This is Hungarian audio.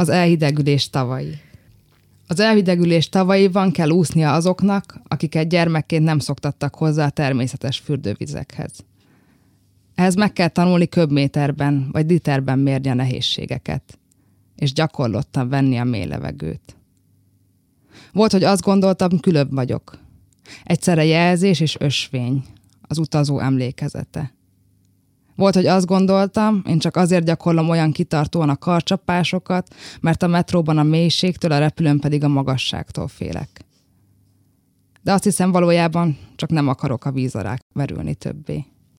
Az elhidegülés tavai. Az elhidegülés tavaiban kell úsznia azoknak, akiket gyermekként nem szoktattak hozzá a természetes fürdővizekhez. Ehhez meg kell tanulni köbméterben vagy literben mérni a nehézségeket, és gyakorlottan venni a mély levegőt. Volt, hogy azt gondoltam, különb vagyok. Egyszerre jelzés és ösvény, az utazó emlékezete. Volt, hogy azt gondoltam, én csak azért gyakorlom olyan kitartóan a karcsapásokat, mert a metróban a mélységtől, a repülőn pedig a magasságtól félek. De azt hiszem valójában csak nem akarok a víz alá verülni többé.